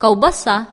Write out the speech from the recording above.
كوباصة